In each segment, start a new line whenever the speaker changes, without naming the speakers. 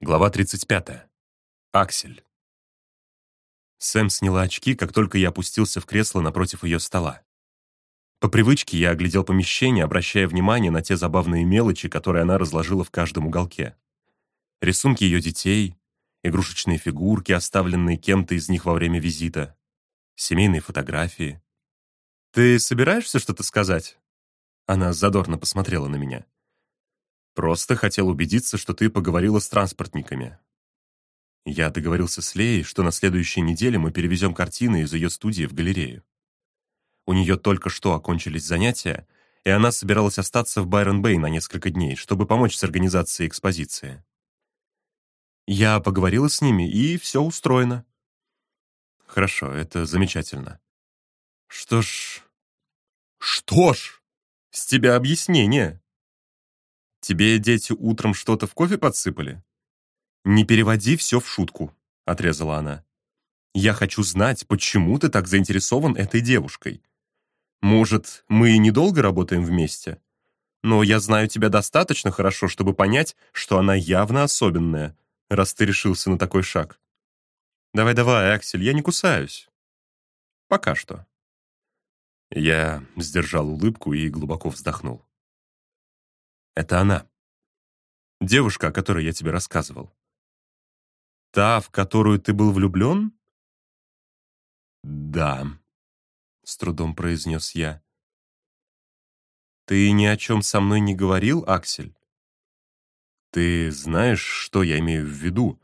Глава 35. Аксель. Сэм сняла очки, как только я опустился в кресло напротив ее стола. По привычке я оглядел помещение, обращая внимание на те забавные мелочи, которые она разложила в каждом уголке. Рисунки ее детей, игрушечные фигурки, оставленные кем-то из них во время визита, семейные фотографии. «Ты собираешься что-то сказать?» Она задорно посмотрела на меня. Просто хотел убедиться, что ты поговорила с транспортниками. Я договорился с Леей, что на следующей неделе мы перевезем картины из ее студии в галерею. У нее только что окончились занятия, и она собиралась остаться в Байрон-Бэй на несколько дней, чтобы помочь с организацией экспозиции. Я поговорила с ними, и все устроено. Хорошо, это замечательно. Что ж... Что ж? С тебя объяснение. Тебе дети утром что-то в кофе подсыпали? Не переводи все в шутку, отрезала она. Я хочу знать, почему ты так заинтересован этой девушкой. Может, мы и недолго работаем вместе? Но я знаю тебя достаточно хорошо, чтобы понять, что она явно особенная, раз ты решился на такой шаг. Давай-давай, Аксель, я не кусаюсь. Пока что. Я сдержал улыбку и глубоко вздохнул. Это она. Девушка, о которой я тебе рассказывал. Та, в которую ты был влюблен? Да, с трудом произнес я. Ты ни о чем со мной не говорил, Аксель? Ты знаешь, что я имею в виду?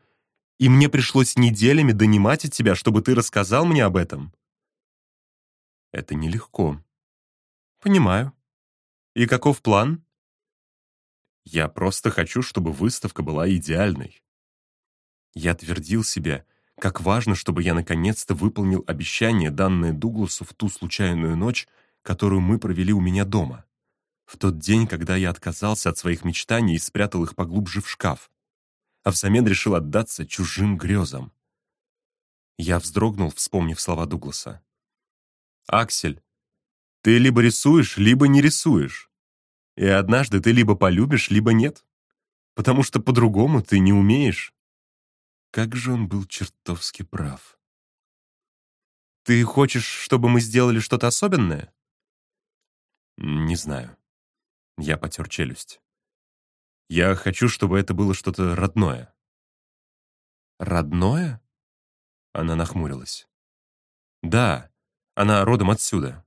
И мне пришлось неделями донимать от тебя, чтобы ты рассказал мне об этом. Это нелегко. Понимаю. И каков план? Я просто хочу, чтобы выставка была идеальной. Я твердил себе, как важно, чтобы я наконец-то выполнил обещание, данное Дугласу в ту случайную ночь, которую мы провели у меня дома. В тот день, когда я отказался от своих мечтаний и спрятал их поглубже в шкаф, а взамен решил отдаться чужим грезам. Я вздрогнул, вспомнив слова Дугласа. «Аксель, ты либо рисуешь, либо не рисуешь. И однажды ты либо полюбишь, либо нет. Потому что по-другому ты не умеешь. Как же он был чертовски прав. Ты хочешь, чтобы мы сделали что-то особенное? Не знаю. Я потер челюсть. Я хочу, чтобы это было что-то родное. Родное? Она нахмурилась. Да, она родом отсюда.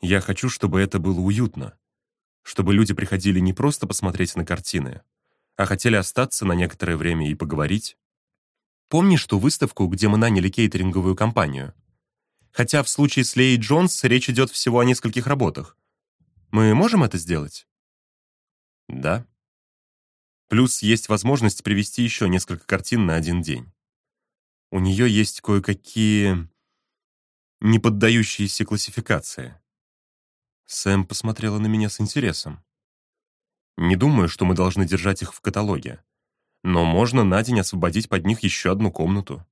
Я хочу, чтобы это было уютно чтобы люди приходили не просто посмотреть на картины, а хотели остаться на некоторое время и поговорить. Помнишь ту выставку, где мы наняли кейтеринговую компанию? Хотя в случае с Лей Джонс речь идет всего о нескольких работах. Мы можем это сделать? Да. Плюс есть возможность привести еще несколько картин на один день. У нее есть кое-какие не поддающиеся классификации. Сэм посмотрела на меня с интересом. «Не думаю, что мы должны держать их в каталоге. Но можно на день освободить под них еще одну комнату».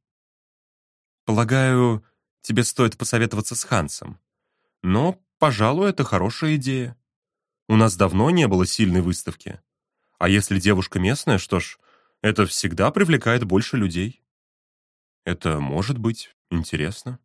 «Полагаю, тебе стоит посоветоваться с Хансом. Но, пожалуй, это хорошая идея. У нас давно не было сильной выставки. А если девушка местная, что ж, это всегда привлекает больше людей. Это может быть интересно».